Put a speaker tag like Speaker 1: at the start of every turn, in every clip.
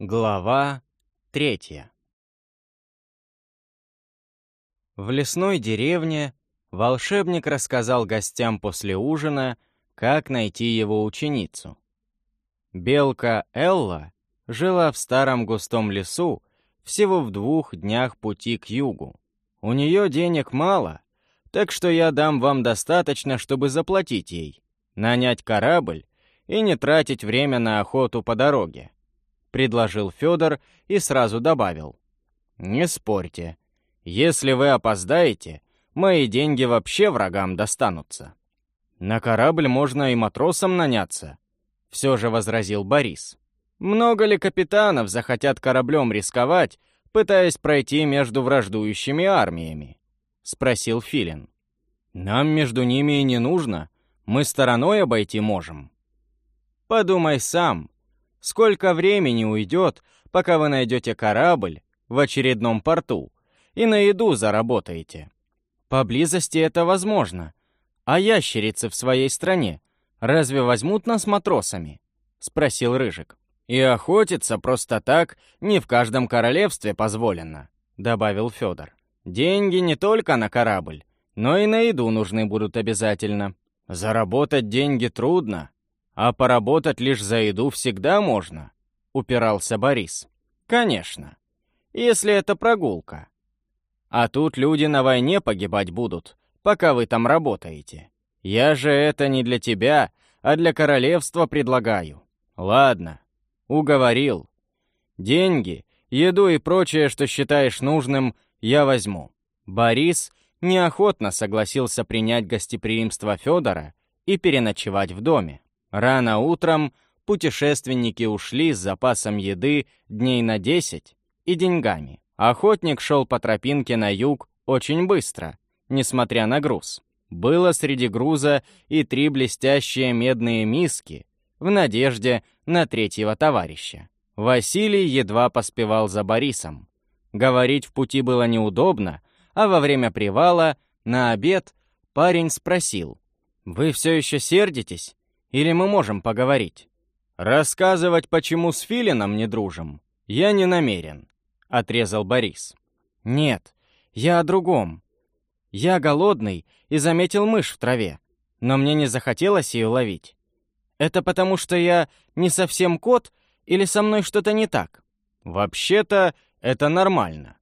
Speaker 1: Глава третья В лесной деревне волшебник рассказал гостям после ужина, как найти его ученицу. Белка Элла жила в старом густом лесу всего в двух днях пути к югу. У нее денег мало, так что я дам вам достаточно, чтобы заплатить ей, нанять корабль и не тратить время на охоту по дороге», — предложил Федор и сразу добавил. «Не спорьте. Если вы опоздаете, мои деньги вообще врагам достанутся». «На корабль можно и матросам наняться», — все же возразил Борис. «Много ли капитанов захотят кораблем рисковать, пытаясь пройти между враждующими армиями?» — спросил Филин. «Нам между ними и не нужно. Мы стороной обойти можем». Подумай сам, сколько времени уйдет, пока вы найдете корабль в очередном порту и на еду заработаете. Поблизости это возможно. А ящерицы в своей стране разве возьмут нас матросами? Спросил Рыжик. И охотиться просто так не в каждом королевстве позволено, добавил Федор. Деньги не только на корабль, но и на еду нужны будут обязательно. Заработать деньги трудно, «А поработать лишь за еду всегда можно», — упирался Борис. «Конечно, если это прогулка. А тут люди на войне погибать будут, пока вы там работаете. Я же это не для тебя, а для королевства предлагаю. Ладно, уговорил. Деньги, еду и прочее, что считаешь нужным, я возьму». Борис неохотно согласился принять гостеприимство Федора и переночевать в доме. Рано утром путешественники ушли с запасом еды дней на 10 и деньгами. Охотник шел по тропинке на юг очень быстро, несмотря на груз. Было среди груза и три блестящие медные миски в надежде на третьего товарища. Василий едва поспевал за Борисом. Говорить в пути было неудобно, а во время привала, на обед, парень спросил, «Вы все еще сердитесь? Или мы можем поговорить? Рассказывать, почему с Филином не дружим, я не намерен, отрезал Борис. Нет, я о другом. Я голодный и заметил мышь в траве, но мне не захотелось ее ловить. Это потому, что я не совсем кот или со мной что-то не так? Вообще-то это нормально.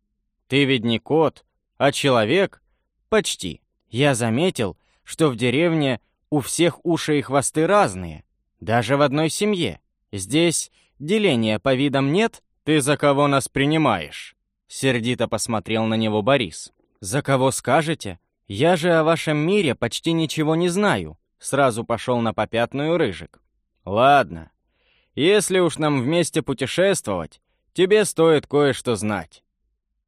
Speaker 1: Ты ведь не кот, а человек? Почти. Я заметил, что в деревне у всех уши и хвосты разные, даже в одной семье. Здесь деления по видам нет, ты за кого нас принимаешь?» Сердито посмотрел на него Борис. «За кого скажете? Я же о вашем мире почти ничего не знаю», сразу пошел на попятную Рыжик. «Ладно, если уж нам вместе путешествовать, тебе стоит кое-что знать».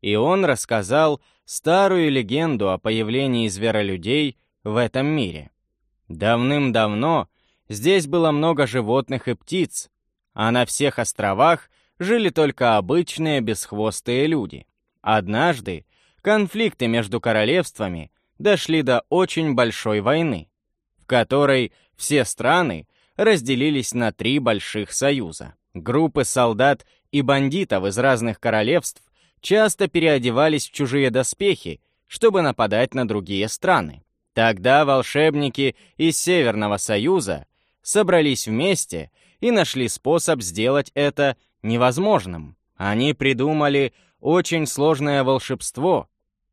Speaker 1: И он рассказал старую легенду о появлении зверолюдей в этом мире. Давным-давно здесь было много животных и птиц, а на всех островах жили только обычные бесхвостые люди. Однажды конфликты между королевствами дошли до очень большой войны, в которой все страны разделились на три больших союза. Группы солдат и бандитов из разных королевств часто переодевались в чужие доспехи, чтобы нападать на другие страны. Тогда волшебники из Северного Союза собрались вместе и нашли способ сделать это невозможным. Они придумали очень сложное волшебство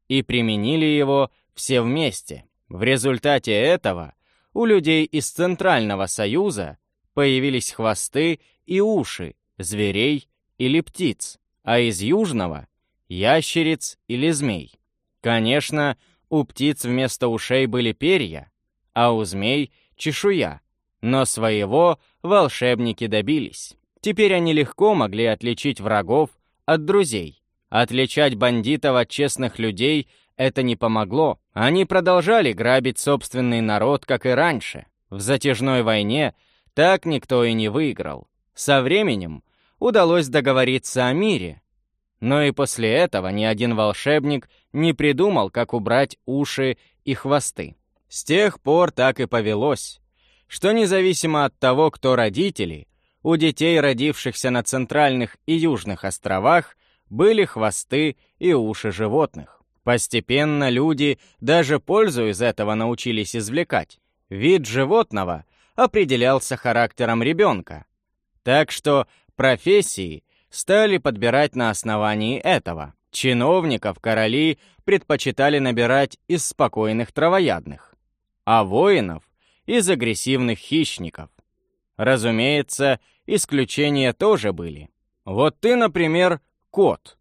Speaker 1: и применили его все вместе. В результате этого у людей из Центрального Союза появились хвосты и уши зверей или птиц, а из Южного — ящериц или змей. Конечно, у птиц вместо ушей были перья, а у змей — чешуя. Но своего волшебники добились. Теперь они легко могли отличить врагов от друзей. Отличать бандитов от честных людей это не помогло. Они продолжали грабить собственный народ, как и раньше. В затяжной войне так никто и не выиграл. Со временем удалось договориться о мире, но и после этого ни один волшебник не придумал, как убрать уши и хвосты. С тех пор так и повелось, что независимо от того, кто родители, у детей, родившихся на центральных и южных островах, были хвосты и уши животных. Постепенно люди даже пользу из этого научились извлекать. Вид животного определялся характером ребенка. Так что профессии стали подбирать на основании этого. Чиновников короли предпочитали набирать из спокойных травоядных, а воинов — из агрессивных хищников. Разумеется, исключения тоже были. Вот ты, например, кот.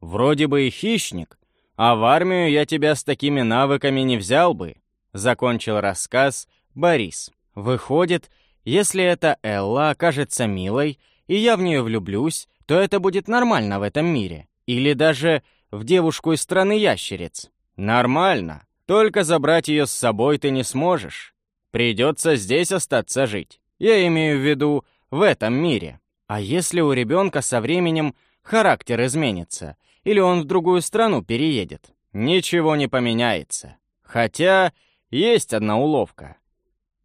Speaker 1: Вроде бы и хищник, а в армию я тебя с такими навыками не взял бы, закончил рассказ Борис. Выходит, если эта Элла окажется милой, и я в нее влюблюсь, то это будет нормально в этом мире. Или даже в девушку из страны ящериц. Нормально. Только забрать ее с собой ты не сможешь. Придется здесь остаться жить. Я имею в виду в этом мире. А если у ребенка со временем характер изменится, или он в другую страну переедет? Ничего не поменяется. Хотя есть одна уловка.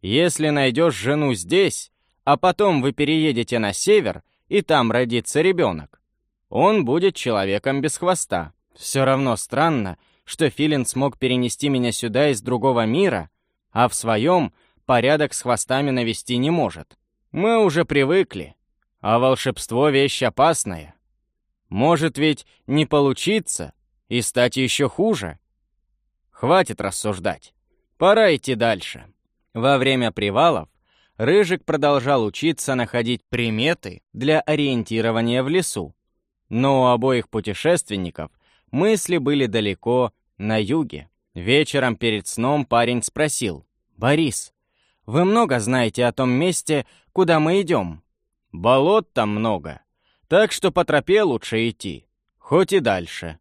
Speaker 1: Если найдешь жену здесь, а потом вы переедете на север, и там родится ребенок, он будет человеком без хвоста. Все равно странно, что Филин смог перенести меня сюда из другого мира, а в своем порядок с хвостами навести не может. Мы уже привыкли, а волшебство — вещь опасная. Может ведь не получиться и стать еще хуже. Хватит рассуждать. Пора идти дальше. Во время привалов Рыжик продолжал учиться находить приметы для ориентирования в лесу. Но у обоих путешественников мысли были далеко на юге. Вечером перед сном парень спросил. «Борис, вы много знаете о том месте, куда мы идем?» «Болот там много, так что по тропе лучше идти, хоть и дальше.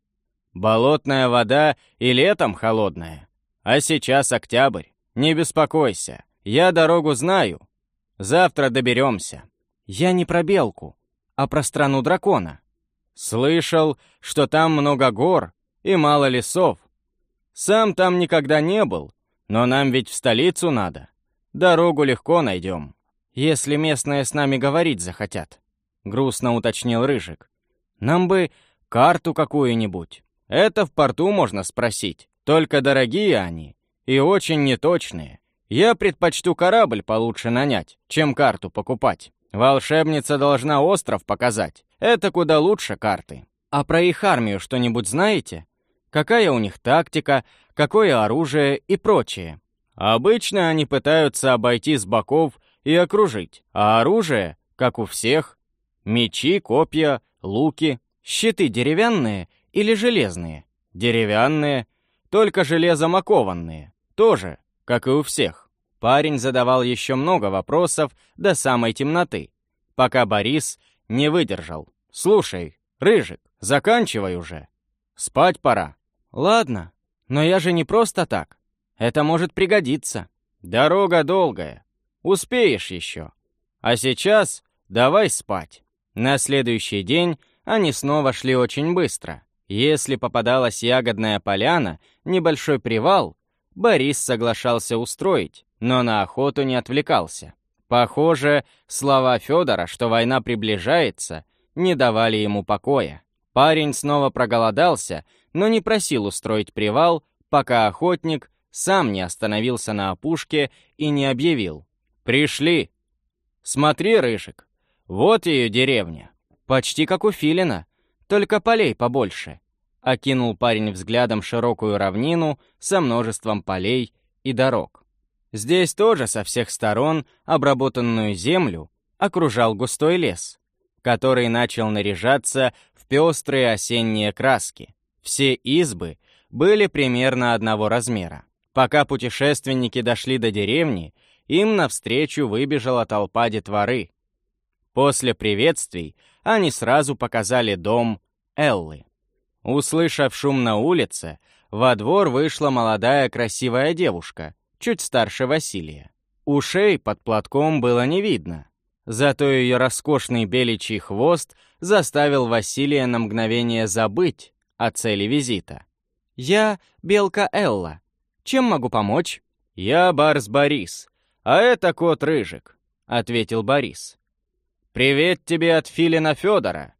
Speaker 1: Болотная вода и летом холодная, а сейчас октябрь. Не беспокойся, я дорогу знаю. Завтра доберемся. Я не про белку, а про страну дракона. Слышал, что там много гор и мало лесов. Сам там никогда не был, но нам ведь в столицу надо. Дорогу легко найдем. Если местные с нами говорить захотят, грустно уточнил Рыжик. Нам бы карту какую-нибудь. Это в порту можно спросить. Только дорогие они и очень неточные. Я предпочту корабль получше нанять, чем карту покупать. Волшебница должна остров показать. Это куда лучше карты. А про их армию что-нибудь знаете? Какая у них тактика, какое оружие и прочее? Обычно они пытаются обойти с боков и окружить. А оружие, как у всех, мечи, копья, луки, щиты деревянные или железные? Деревянные, только железом окованные. Тоже, как и у всех. Парень задавал еще много вопросов до самой темноты, пока Борис не выдержал. «Слушай, Рыжик, заканчивай уже. Спать пора». «Ладно, но я же не просто так. Это может пригодиться. Дорога долгая. Успеешь еще. А сейчас давай спать». На следующий день они снова шли очень быстро. Если попадалась ягодная поляна, небольшой привал, Борис соглашался устроить, но на охоту не отвлекался. Похоже, слова Федора, что война приближается, не давали ему покоя. Парень снова проголодался, но не просил устроить привал, пока охотник сам не остановился на опушке и не объявил. «Пришли! Смотри, Рыжик, вот ее деревня. Почти как у Филина, только полей побольше. Окинул парень взглядом широкую равнину со множеством полей и дорог. Здесь тоже со всех сторон обработанную землю окружал густой лес, который начал наряжаться в пестрые осенние краски. Все избы были примерно одного размера. Пока путешественники дошли до деревни, им навстречу выбежала толпа детворы. После приветствий они сразу показали дом Эллы. Услышав шум на улице, во двор вышла молодая красивая девушка, чуть старше Василия. Ушей под платком было не видно, зато ее роскошный беличий хвост заставил Василия на мгновение забыть о цели визита. «Я Белка Элла. Чем могу помочь?» «Я Барс Борис, а это кот Рыжик», — ответил Борис. Привет тебе от Филина Федора.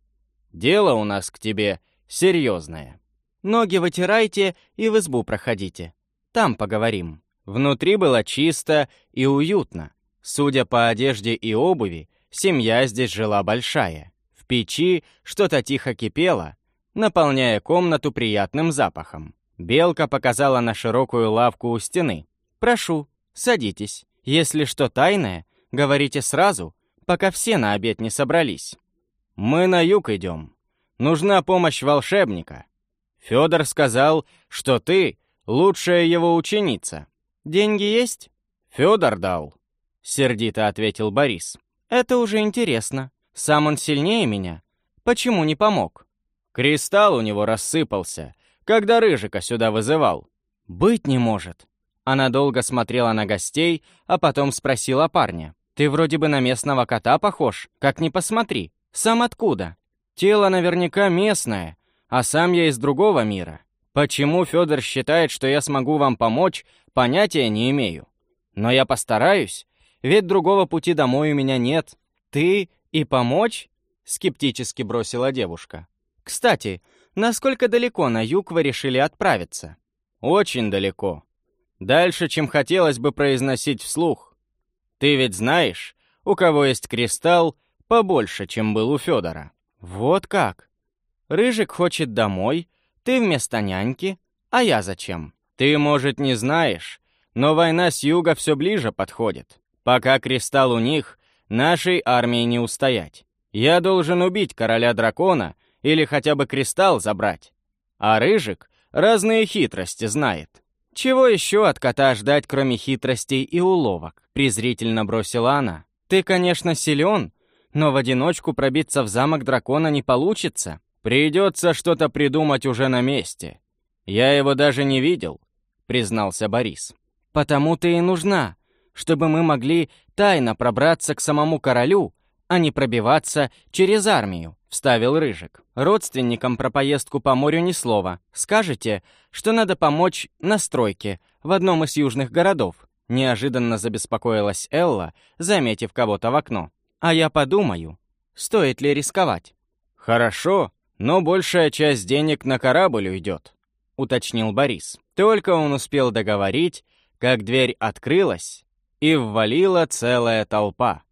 Speaker 1: Дело у нас к тебе серьезное. Ноги вытирайте и в избу проходите. Там поговорим. Внутри было чисто и уютно. Судя по одежде и обуви, семья здесь жила большая. В печи что-то тихо кипело, наполняя комнату приятным запахом. Белка показала на широкую лавку у стены. «Прошу, садитесь. Если что тайное, говорите сразу, пока все на обед не собрались. Мы на юг идем. Нужна помощь волшебника. Федор сказал, что ты лучшая его ученица. Деньги есть? Федор дал. Сердито ответил Борис. Это уже интересно. Сам он сильнее меня. Почему не помог? Кристалл у него рассыпался, когда Рыжика сюда вызывал. Быть не может. Она долго смотрела на гостей, а потом спросила парня. «Ты вроде бы на местного кота похож, как ни посмотри. Сам откуда?» «Тело наверняка местное, а сам я из другого мира. Почему Федор считает, что я смогу вам помочь, понятия не имею. Но я постараюсь, ведь другого пути домой у меня нет. Ты и помочь?» — скептически бросила девушка. «Кстати, насколько далеко на юг вы решили отправиться?» «Очень далеко. Дальше, чем хотелось бы произносить вслух. Ты ведь знаешь, у кого есть кристалл побольше, чем был у Федора». «Вот как? Рыжик хочет домой, ты вместо няньки, а я зачем? Ты, может, не знаешь, но война с юга все ближе подходит. Пока кристалл у них, нашей армии не устоять. Я должен убить короля дракона или хотя бы кристалл забрать. А Рыжик разные хитрости знает. Чего еще от кота ждать, кроме хитростей и уловок? Презрительно бросила она. Ты, конечно, силен, но в одиночку пробиться в замок дракона не получится. «Придется что-то придумать уже на месте. Я его даже не видел», — признался Борис. «Потому ты и нужна, чтобы мы могли тайно пробраться к самому королю, а не пробиваться через армию», — вставил Рыжик. «Родственникам про поездку по морю ни слова. Скажете, что надо помочь на стройке в одном из южных городов». Неожиданно забеспокоилась Элла, заметив кого-то в окно. «А я подумаю, стоит ли рисковать». «Хорошо», но большая часть денег на корабль уйдет», — уточнил Борис. Только он успел договорить, как дверь открылась, и ввалила целая толпа.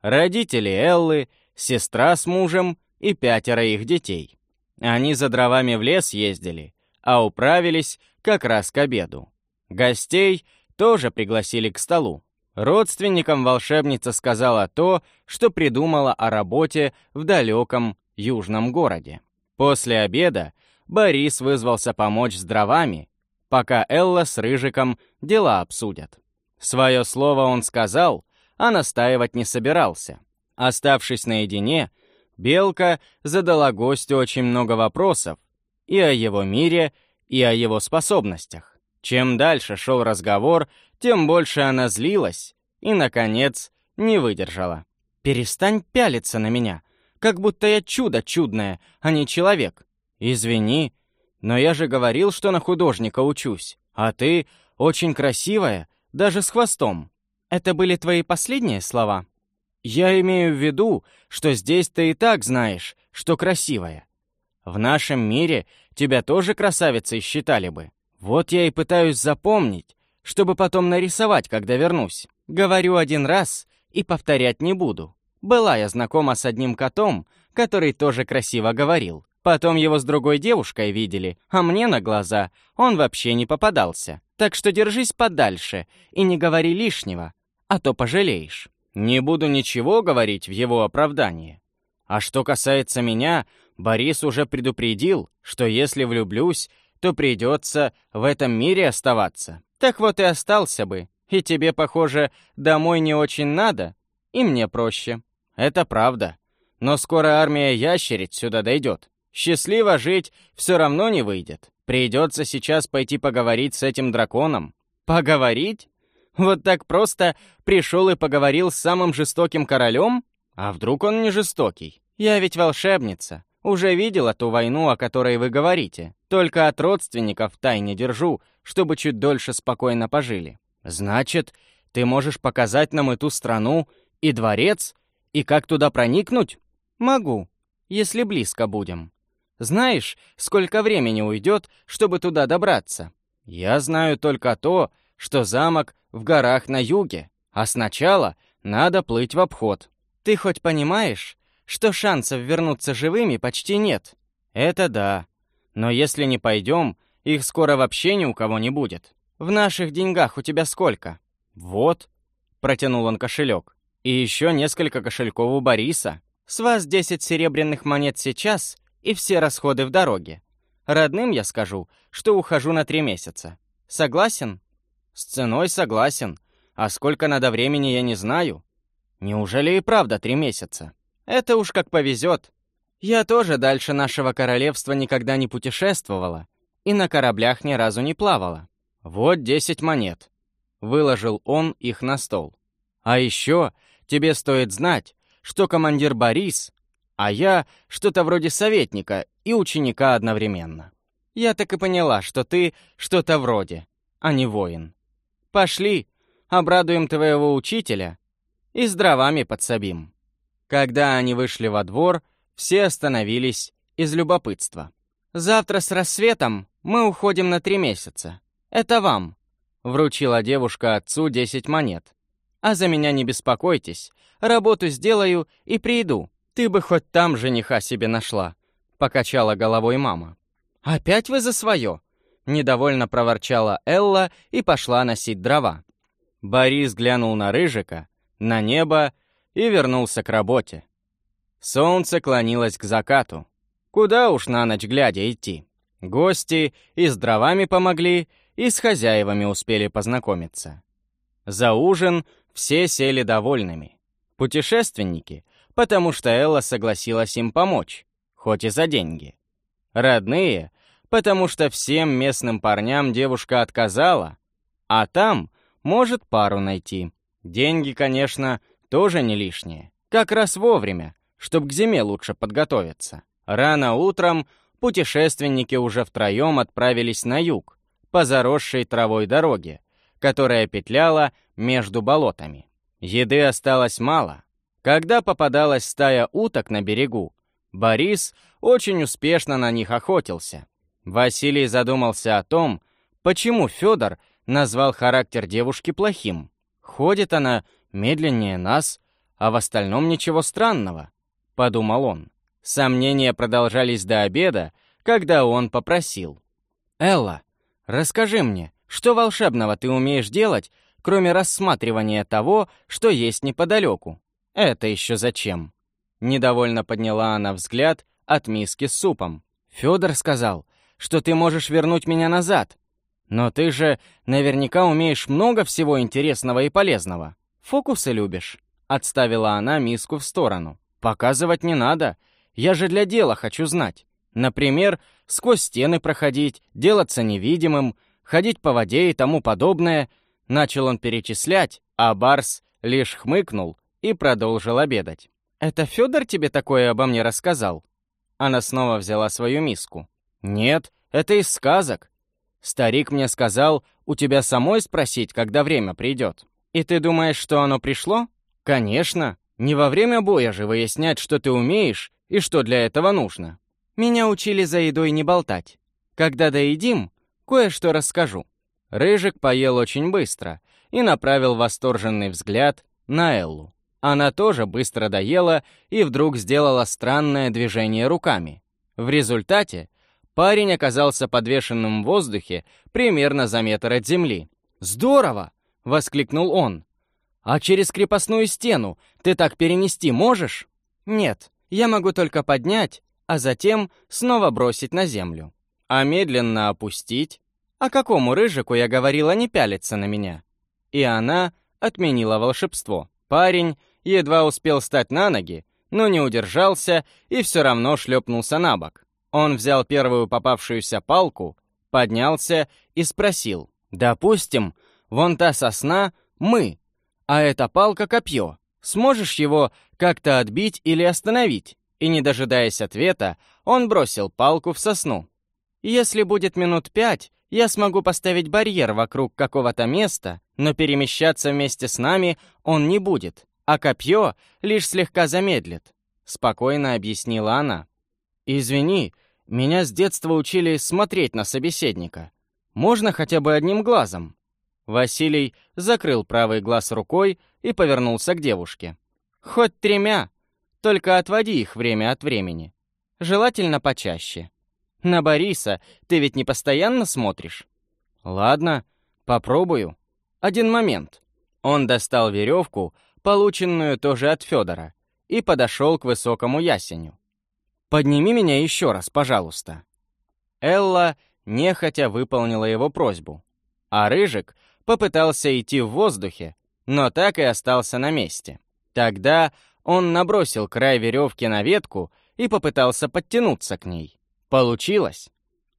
Speaker 1: Родители Эллы, сестра с мужем и пятеро их детей. Они за дровами в лес ездили, а управились как раз к обеду. Гостей тоже пригласили к столу. Родственникам волшебница сказала то, что придумала о работе в далеком южном городе. После обеда Борис вызвался помочь с дровами, пока Элла с Рыжиком дела обсудят. Свое слово он сказал, а настаивать не собирался. Оставшись наедине, Белка задала гостю очень много вопросов и о его мире, и о его способностях. Чем дальше шел разговор, тем больше она злилась и, наконец, не выдержала. «Перестань пялиться на меня как будто я чудо чудное, а не человек. Извини, но я же говорил, что на художника учусь, а ты очень красивая, даже с хвостом. Это были твои последние слова? Я имею в виду, что здесь ты и так знаешь, что красивая. В нашем мире тебя тоже красавицей считали бы. Вот я и пытаюсь запомнить, чтобы потом нарисовать, когда вернусь. Говорю один раз и повторять не буду. Была я знакома с одним котом, который тоже красиво говорил. Потом его с другой девушкой видели, а мне на глаза он вообще не попадался. Так что держись подальше и не говори лишнего, а то пожалеешь. Не буду ничего говорить в его оправдании. А что касается меня, Борис уже предупредил, что если влюблюсь, то придется в этом мире оставаться. Так вот и остался бы. И тебе, похоже, домой не очень надо, и мне проще. Это правда. Но скоро армия ящериц сюда дойдет. Счастливо жить все равно не выйдет. Придется сейчас пойти поговорить с этим драконом. Поговорить? Вот так просто пришел и поговорил с самым жестоким королем? А вдруг он не жестокий? Я ведь волшебница. Уже видела ту войну, о которой вы говорите. Только от родственников тайне держу, чтобы чуть дольше спокойно пожили. Значит, ты можешь показать нам эту страну и дворец, И как туда проникнуть? Могу, если близко будем. Знаешь, сколько времени уйдет, чтобы туда добраться? Я знаю только то, что замок в горах на юге, а сначала надо плыть в обход. Ты хоть понимаешь, что шансов вернуться живыми почти нет? Это да. Но если не пойдем, их скоро вообще ни у кого не будет. В наших деньгах у тебя сколько? Вот. Протянул он кошелек. И еще несколько кошельков у Бориса. С вас 10 серебряных монет сейчас и все расходы в дороге. Родным я скажу, что ухожу на три месяца. Согласен? С ценой согласен. А сколько надо времени, я не знаю. Неужели и правда три месяца? Это уж как повезет. Я тоже дальше нашего королевства никогда не путешествовала и на кораблях ни разу не плавала. Вот десять монет. Выложил он их на стол. А еще тебе стоит знать, что командир Борис, а я что-то вроде советника и ученика одновременно. Я так и поняла, что ты что-то вроде, а не воин. Пошли, обрадуем твоего учителя и с дровами подсобим». Когда они вышли во двор, все остановились из любопытства. «Завтра с рассветом мы уходим на три месяца. Это вам», — вручила девушка отцу десять монет. «А за меня не беспокойтесь, работу сделаю и приду. Ты бы хоть там жениха себе нашла», — покачала головой мама. «Опять вы за свое?» — недовольно проворчала Элла и пошла носить дрова. Борис глянул на Рыжика, на небо и вернулся к работе. Солнце клонилось к закату. Куда уж на ночь глядя идти? Гости и с дровами помогли, и с хозяевами успели познакомиться. За ужин все сели довольными. Путешественники, потому что Элла согласилась им помочь, хоть и за деньги. Родные, потому что всем местным парням девушка отказала, а там может пару найти. Деньги, конечно, тоже не лишние. Как раз вовремя, чтобы к зиме лучше подготовиться. Рано утром путешественники уже втроем отправились на юг, по заросшей травой дороге, которая петляла между болотами. Еды осталось мало. Когда попадалась стая уток на берегу, Борис очень успешно на них охотился. Василий задумался о том, почему Федор назвал характер девушки плохим. Ходит она медленнее нас, а в остальном ничего странного, — подумал он. Сомнения продолжались до обеда, когда он попросил. «Элла, расскажи мне, что волшебного ты умеешь делать, кроме рассматривания того, что есть неподалеку? Это еще зачем?» Недовольно подняла она взгляд от миски с супом. «Федор сказал, что ты можешь вернуть меня назад, но ты же наверняка умеешь много всего интересного и полезного. Фокусы любишь?» Отставила она миску в сторону. «Показывать не надо. Я же для дела хочу знать. Например, сквозь стены проходить, делаться невидимым, ходить по воде и тому подобное». Начал он перечислять, а Барс лишь хмыкнул и продолжил обедать. «Это Федор тебе такое обо мне рассказал?» Она снова взяла свою миску. «Нет, это из сказок. Старик мне сказал, у тебя самой спросить, когда время придет. И ты думаешь, что оно пришло? Конечно. Не во время боя же выяснять, что ты умеешь и что для этого нужно. Меня учили за едой не болтать. Когда доедим, кое-что расскажу. Рыжик поел очень быстро и направил восторженный взгляд на Эллу. Она тоже быстро доела и вдруг сделала странное движение руками. В результате Парень оказался подвешенным в воздухе примерно за метр от земли. «Здорово!» — воскликнул он. «А через крепостную стену ты так перенести можешь?» «Нет, я могу только поднять, а затем снова бросить на землю. А медленно опустить? А какому рыжику я говорила не пялиться на меня?» И она отменила волшебство. Парень едва успел встать на ноги, но не удержался и все равно шлепнулся на бок. Он взял первую попавшуюся палку, поднялся и спросил. «Допустим, вон та сосна — мы, а эта палка — копье. Сможешь его как-то отбить или остановить?» И, не дожидаясь ответа, он бросил палку в сосну. «Если будет минут пять, я смогу поставить барьер вокруг какого-то места, но перемещаться вместе с нами он не будет, а копье лишь слегка замедлит», — спокойно объяснила она. «Извини, меня с детства учили смотреть на собеседника. Можно хотя бы одним глазом?» Василий закрыл правый глаз рукой и повернулся к девушке. «Хоть тремя, только отводи их время от времени. Желательно почаще. На Бориса ты ведь не постоянно смотришь?» «Ладно, попробую. Один момент». Он достал веревку, полученную тоже от Федора, и подошел к высокому ясеню. «Подними меня еще раз, пожалуйста». Элла нехотя выполнила его просьбу, а Рыжик попытался идти в воздухе, но так и остался на месте. Тогда он набросил край веревки на ветку и попытался подтянуться к ней. Получилось.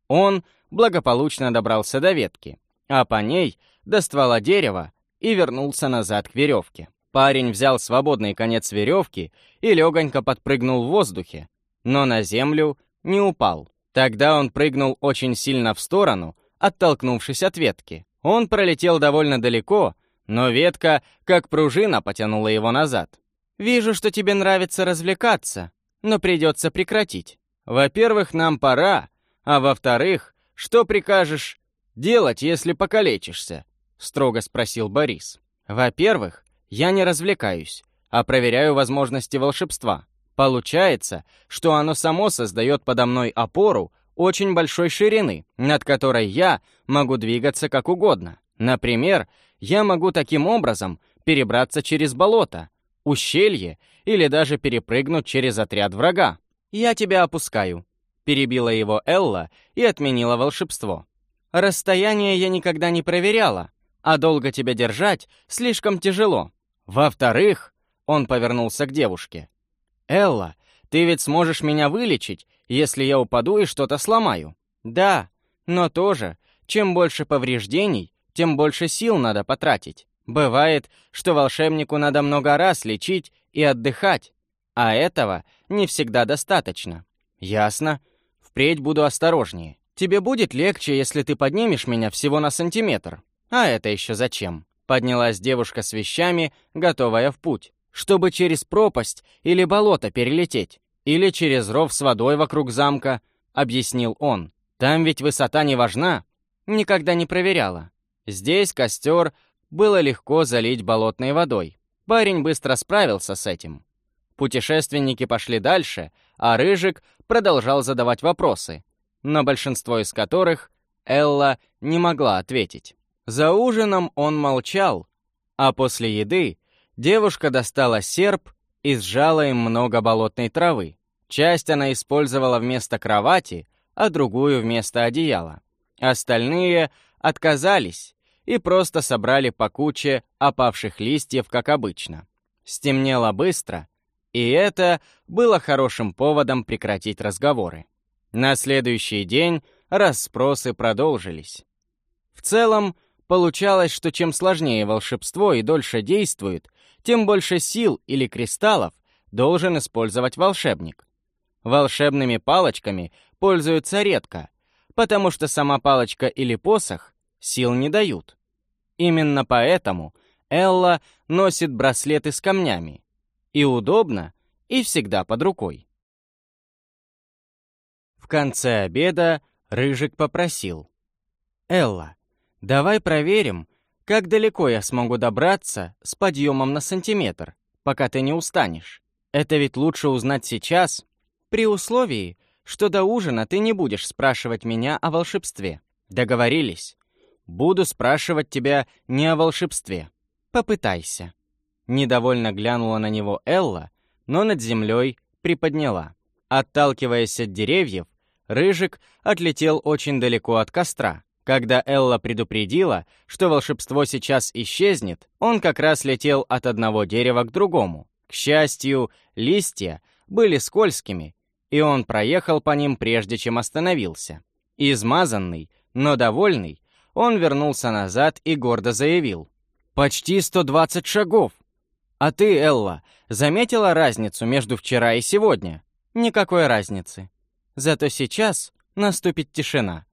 Speaker 1: Он благополучно добрался до ветки, а по ней до ствола дерева и вернулся назад к веревке. Парень взял свободный конец веревки и легонько подпрыгнул в воздухе, но на землю не упал. Тогда он прыгнул очень сильно в сторону, оттолкнувшись от ветки. Он пролетел довольно далеко, но ветка, как пружина, потянула его назад. «Вижу, что тебе нравится развлекаться, но придется прекратить. Во-первых, нам пора, а во-вторых, что прикажешь делать, если покалечишься?» — строго спросил Борис. «Во-первых, я не развлекаюсь, а проверяю возможности волшебства. Получается, что оно само создает подо мной опору очень большой ширины, над которой я могу двигаться как угодно. Например, я могу таким образом перебраться через болото, ущелье или даже перепрыгнуть через отряд врага. «Я тебя опускаю», — перебила его Элла и отменила волшебство. «Расстояние я никогда не проверяла, а долго тебя держать слишком тяжело. Во-вторых, он повернулся к девушке. «Элла, ты ведь сможешь меня вылечить, если я упаду и что-то сломаю». «Да, но тоже, чем больше повреждений, тем больше сил надо потратить. Бывает, что волшебнику надо много раз лечить и отдыхать, а этого не всегда достаточно. Ясно. Впредь буду осторожнее. Тебе будет легче, если ты поднимешь меня всего на сантиметр. А это еще зачем? Поднялась девушка с вещами, готовая в путь. Чтобы через пропасть или болото перелететь. Или через ров с водой вокруг замка, объяснил он. Там ведь высота не важна. Никогда не проверяла. Здесь костер было легко залить болотной водой. Парень быстро справился с этим. Путешественники пошли дальше, а Рыжик продолжал задавать вопросы, на большинство из которых Элла не могла ответить. За ужином он молчал, а после еды девушка достала серп и сжала им много болотной травы. Часть она использовала вместо кровати, а другую вместо одеяла. Остальные отказались и просто собрали по куче опавших листьев, как обычно. Стемнело быстро, и это было хорошим поводом прекратить разговоры. На следующий день расспросы продолжились. В целом, получалось, что чем сложнее волшебство и дольше действует, тем больше сил или кристаллов должен использовать волшебник. Волшебными палочками пользуются редко, потому что сама палочка или посох сил не дают. Именно поэтому Элла носит браслеты с камнями. И удобно, и всегда под рукой. В конце обеда Рыжик попросил. «Элла, давай проверим, как далеко я смогу добраться с подъемом на сантиметр, пока ты не устанешь. Это ведь лучше узнать сейчас, при условии, что до ужина ты не будешь спрашивать меня о волшебстве. Договорились? Буду спрашивать тебя не о волшебстве. Попытайся». Недовольно глянула на него Элла, но над землей приподняла. Отталкиваясь от деревьев, Рыжик отлетел очень далеко от костра. Когда Элла предупредила, что волшебство сейчас исчезнет, он как раз летел от одного дерева к другому. К счастью, листья были скользкими, и он проехал по ним, прежде чем остановился. Измазанный, но довольный, он вернулся назад и гордо заявил. «Почти 120 шагов! А ты, Элла, заметила разницу между вчера и сегодня?» «Никакой разницы. Зато сейчас наступит тишина».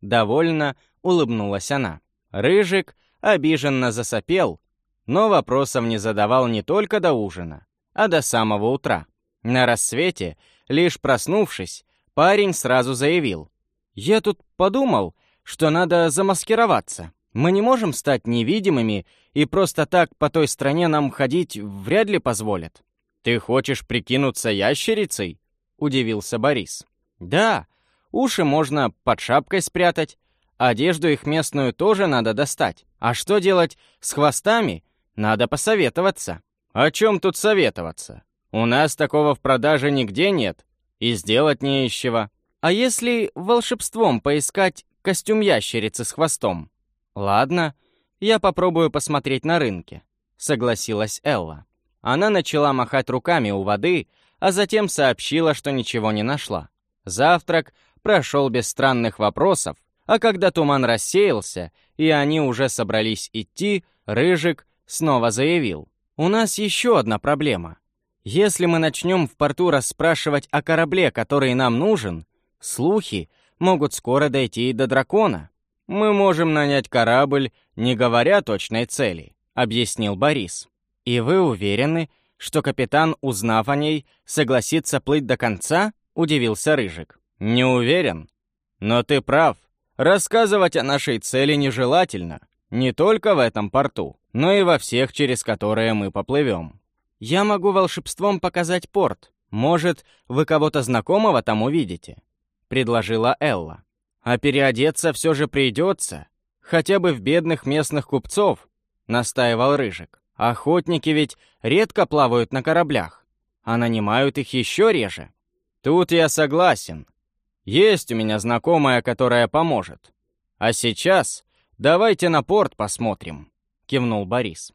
Speaker 1: Довольно улыбнулась она. Рыжик обиженно засопел, но вопросов не задавал не только до ужина, а до самого утра. На рассвете, лишь проснувшись, парень сразу заявил. «Я тут подумал, что надо замаскироваться. Мы не можем стать невидимыми, и просто так по той стране нам ходить вряд ли позволят». «Ты хочешь прикинуться ящерицей?» — удивился Борис. «Да, уши можно под шапкой спрятать, одежду их местную тоже надо достать. А что делать с хвостами? Надо посоветоваться». «О чем тут советоваться? У нас такого в продаже нигде нет, и сделать не из чего. А если волшебством поискать костюм ящерицы с хвостом?» «Ладно, я попробую посмотреть на рынке», — согласилась Элла. Она начала махать руками у воды, а затем сообщила, что ничего не нашла. Завтрак прошел без странных вопросов, а когда туман рассеялся, и они уже собрались идти, Рыжик снова заявил. «У нас еще одна проблема. Если мы начнем в порту расспрашивать о корабле, который нам нужен, слухи могут скоро дойти и до дракона. Мы можем нанять корабль, не говоря точной цели», — объяснил Борис. «И вы уверены, что капитан, узнав о ней, согласится плыть до конца?» — удивился Рыжик. «Не уверен. Но ты прав. Рассказывать о нашей цели нежелательно. Не только в этом порту, но и во всех, через которые мы поплывем. Я могу волшебством показать порт. Может, вы кого-то знакомого там увидите?» — предложила Элла. «А переодеться все же придется. Хотя бы в бедных местных купцов», — настаивал Рыжик. Охотники ведь редко плавают на кораблях, а нанимают их еще реже. Тут я согласен. Есть у меня знакомая, которая поможет. А сейчас давайте на порт посмотрим, кивнул Борис.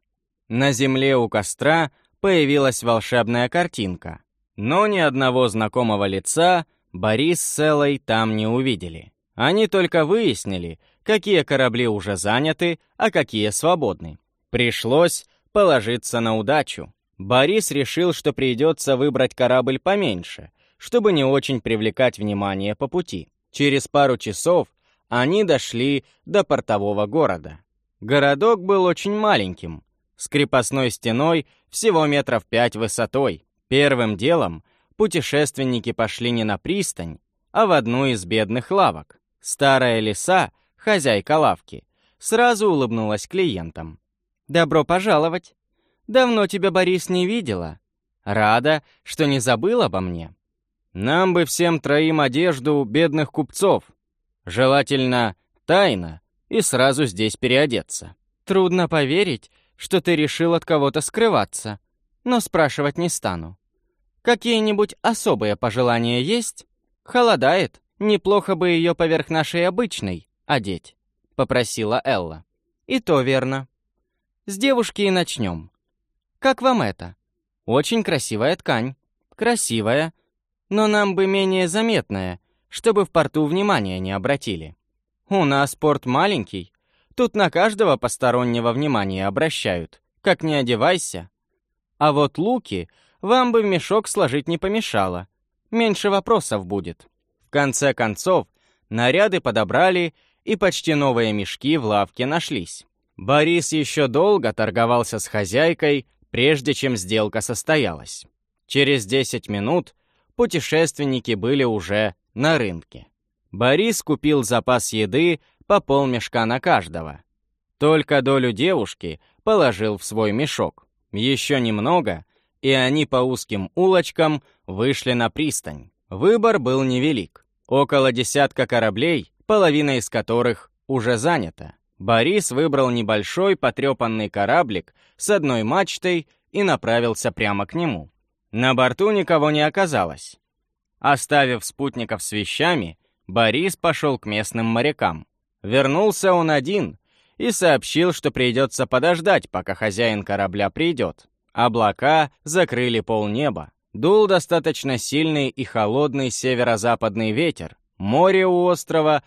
Speaker 1: На земле у костра появилась волшебная картинка, но ни одного знакомого лица Борис с Элой там не увидели. Они только выяснили, какие корабли уже заняты, а какие свободны. Пришлось положиться на удачу. Борис решил, что придется выбрать корабль поменьше, чтобы не очень привлекать внимание по пути. Через пару часов они дошли до портового города. Городок был очень маленьким, с крепостной стеной всего метров пять высотой. Первым делом путешественники пошли не на пристань, а в одну из бедных лавок. Старая лиса, хозяйка лавки, сразу улыбнулась клиентам. «Добро пожаловать! Давно тебя, Борис, не видела. Рада, что не забыл обо мне. Нам бы всем троим одежду бедных купцов. Желательно тайно и сразу здесь переодеться. Трудно поверить, что ты решил от кого-то скрываться, но спрашивать не стану. Какие-нибудь особые пожелания есть? Холодает, неплохо бы ее поверх нашей обычной одеть», — попросила Элла. «И то верно. С девушки и начнем. Как вам это? Очень красивая ткань. Красивая, но нам бы менее заметная, чтобы в порту внимания не обратили. У нас порт маленький, тут на каждого постороннего внимания обращают, как не одевайся. А вот луки вам бы в мешок сложить не помешало, меньше вопросов будет. В конце концов, наряды подобрали, и почти новые мешки в лавке нашлись. Борис еще долго торговался с хозяйкой, прежде чем сделка состоялась. Через 10 минут путешественники были уже на рынке. Борис купил запас еды по полмешка на каждого. Только долю девушки положил в свой мешок. Еще немного, и они по узким улочкам вышли на пристань. Выбор был невелик. Около десятка кораблей, половина из которых уже занята. Борис выбрал небольшой потрепанный кораблик с одной мачтой и направился прямо к нему. На борту никого не оказалось. Оставив спутников с вещами, Борис пошел к местным морякам. Вернулся он один и сообщил, что придется подождать, пока хозяин корабля придет. Облака закрыли полнеба. Дул достаточно сильный и холодный северо-западный ветер. Море у острова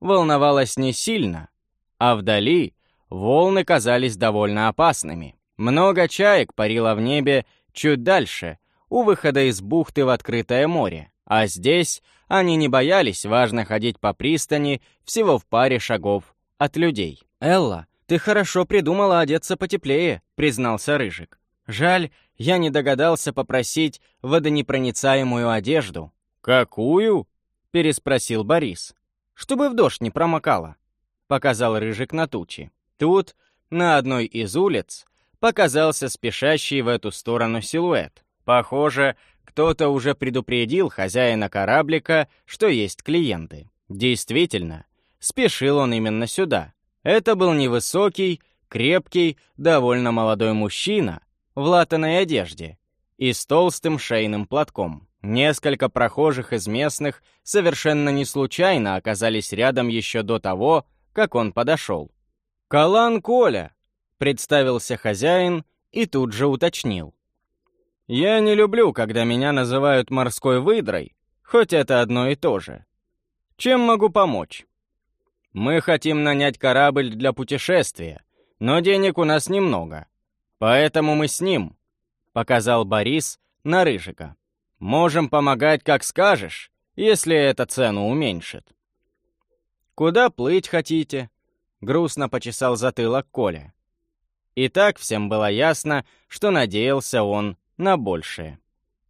Speaker 1: волновалось не сильно, а вдали волны казались довольно опасными. Много чаек парило в небе чуть дальше, у выхода из бухты в открытое море, а здесь они не боялись важно ходить по пристани всего в паре шагов от людей. Элла ты хорошо придумала одеться потеплее», — признался Рыжик. «Жаль, я не догадался попросить водонепроницаемую одежду». «Какую?» — переспросил Борис. «Чтобы в дождь не промокало», — показал Рыжик на тучи. Тут, на одной из улиц, показался спешащий в эту сторону силуэт. Похоже, кто-то уже предупредил хозяина кораблика, что есть клиенты. Действительно, спешил он именно сюда. Это был невысокий, крепкий, довольно молодой мужчина в латаной одежде и с толстым шейным платком. Несколько прохожих из местных совершенно не случайно оказались рядом еще до того, как он подошел. «Калан Коля!» — представился хозяин и тут же уточнил. «Я не люблю, когда меня называют морской выдрой, хоть это одно и то же. Чем могу помочь?» «Мы хотим нанять корабль для путешествия, но денег у нас немного, поэтому мы с ним», — показал Борис на Рыжика. «Можем помогать, как скажешь, если это цену уменьшит». «Куда плыть хотите?» — грустно почесал затылок Коля. И так всем было ясно, что надеялся он на большее.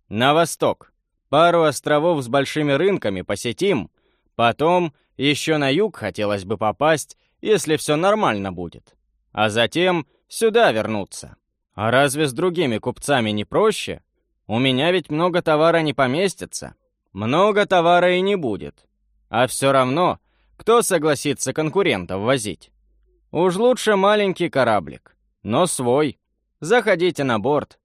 Speaker 1: На восток. Пару островов с большими рынками посетим. Потом еще на юг хотелось бы попасть, если все нормально будет. А затем сюда вернуться. А разве с другими купцами не проще? У меня ведь много товара не поместится. Много товара и не будет. А все равно, кто согласится конкурентов возить? Уж лучше маленький кораблик, но свой. Заходите на борт,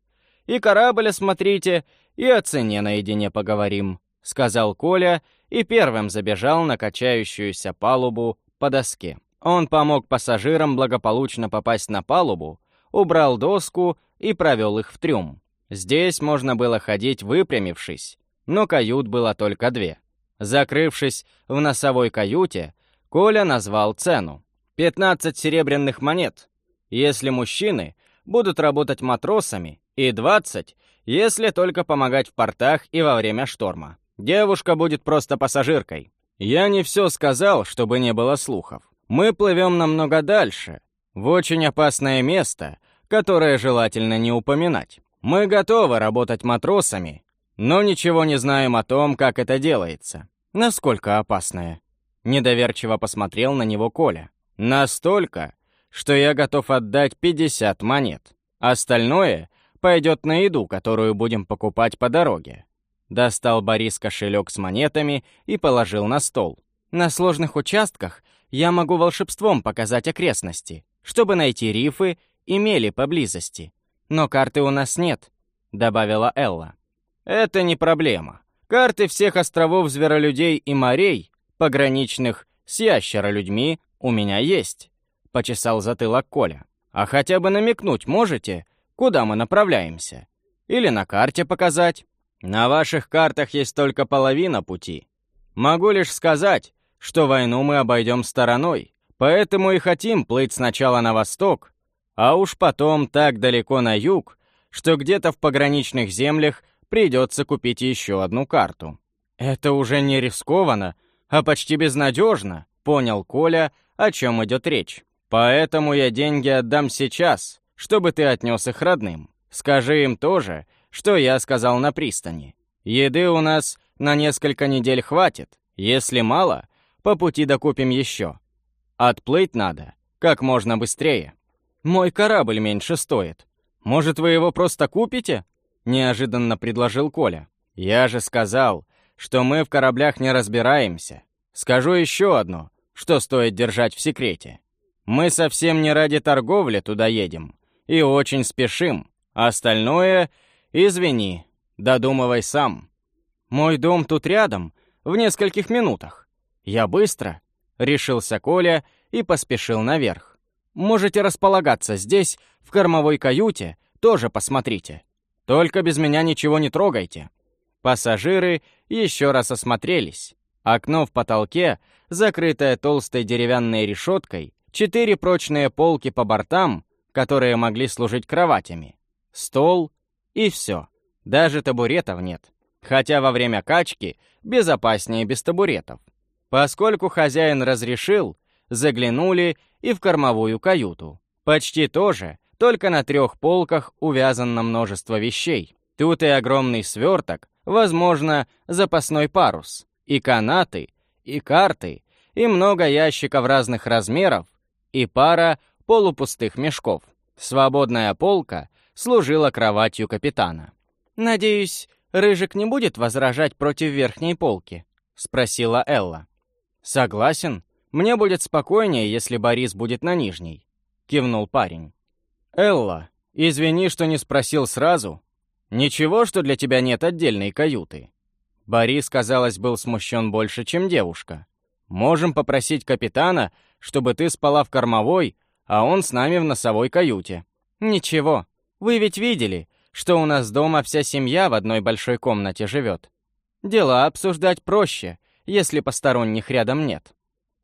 Speaker 1: и корабль осмотрите, и о цене наедине поговорим», — сказал Коля и первым забежал на качающуюся палубу по доске. Он помог пассажирам благополучно попасть на палубу, убрал доску и провел их в трюм. Здесь можно было ходить выпрямившись, но кают было только две. Закрывшись в носовой каюте, Коля назвал цену. 15 серебряных монет. Если мужчины будут работать матросами, и 20, если только помогать в портах и во время шторма. Девушка будет просто пассажиркой. Я не все сказал, чтобы не было слухов. Мы плывем намного дальше, в очень опасное место, которое желательно не упоминать. Мы готовы работать матросами, но ничего не знаем о том, как это делается. Насколько опасное? Недоверчиво посмотрел на него Коля. Настолько, что я готов отдать 50 монет. Остальное пойдет на еду, которую будем покупать по дороге». Достал Борис кошелек с монетами и положил на стол. «На сложных участках я могу волшебством показать окрестности, чтобы найти рифы и мели поблизости. Но карты у нас нет», — добавила Элла. «Это не проблема. Карты всех островов зверолюдей и морей, пограничных с ящеролюдьми, у меня есть», — почесал затылок Коля. «А хотя бы намекнуть можете, куда мы направляемся. Или на карте показать. На ваших картах есть только половина пути. Могу лишь сказать, что войну мы обойдем стороной, поэтому и хотим плыть сначала на восток, а уж потом так далеко на юг, что где-то в пограничных землях придется купить еще одну карту. Это уже не рискованно, а почти безнадежно, понял Коля, о чем идет речь. Поэтому я деньги отдам сейчас, чтобы ты отнес их родным. Скажи им тоже, что я сказал на пристани. Еды у нас на несколько недель хватит. Если мало, по пути докупим еще. Отплыть надо как можно быстрее. Мой корабль меньше стоит. Может, вы его просто купите? Неожиданно предложил Коля. Я же сказал, что мы в кораблях не разбираемся. Скажу еще одно, что стоит держать в секрете. Мы совсем не ради торговли туда едем и очень спешим. Остальное, извини, додумывай сам. Мой дом тут рядом, в нескольких минутах. Я быстро, решился Коля и поспешил наверх. Можете располагаться здесь, в кормовой каюте, тоже посмотрите. Только без меня ничего не трогайте. Пассажиры еще раз осмотрелись. Окно в потолке, закрытое толстой деревянной решеткой, четыре прочные полки по бортам которые могли служить кроватями, стол и все. Даже табуретов нет. Хотя во время качки безопаснее без табуретов. Поскольку хозяин разрешил, заглянули и в кормовую каюту. Почти то же, только на трех полках увязано множество вещей. Тут и огромный сверток, возможно, запасной парус, и канаты, и карты, и много ящиков разных размеров, и пара полупустых мешков. Свободная полка служила кроватью капитана. «Надеюсь, Рыжик не будет возражать против верхней полки?» — спросила Элла. «Согласен. Мне будет спокойнее, если Борис будет на нижней», — кивнул парень. «Элла, извини, что не спросил сразу. Ничего, что для тебя нет отдельной каюты?» Борис, казалось, был смущен больше, чем девушка. «Можем попросить капитана, чтобы ты спала в кормовой, а он с нами в носовой каюте». «Ничего. Вы ведь видели, что у нас дома вся семья в одной большой комнате живет. Дела обсуждать проще, если посторонних рядом нет».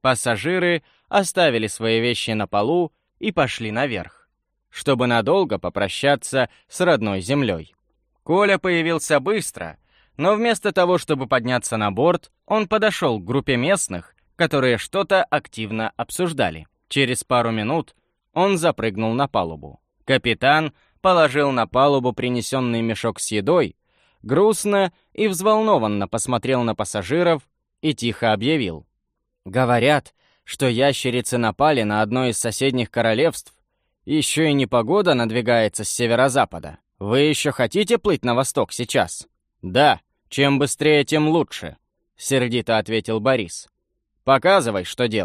Speaker 1: Пассажиры оставили свои вещи на полу и пошли наверх, чтобы надолго попрощаться с родной землей. Коля появился быстро, но вместо того, чтобы подняться на борт, он подошел к группе местных, которые что-то активно обсуждали. Через пару минут он запрыгнул на палубу. Капитан положил на палубу принесенный мешок с едой, грустно и взволнованно посмотрел на пассажиров и тихо объявил. «Говорят, что ящерицы напали на одно из соседних королевств. Еще и непогода надвигается с северо-запада. Вы еще хотите плыть на восток сейчас?» «Да, чем быстрее, тем лучше», — сердито ответил Борис. «Показывай, что делать».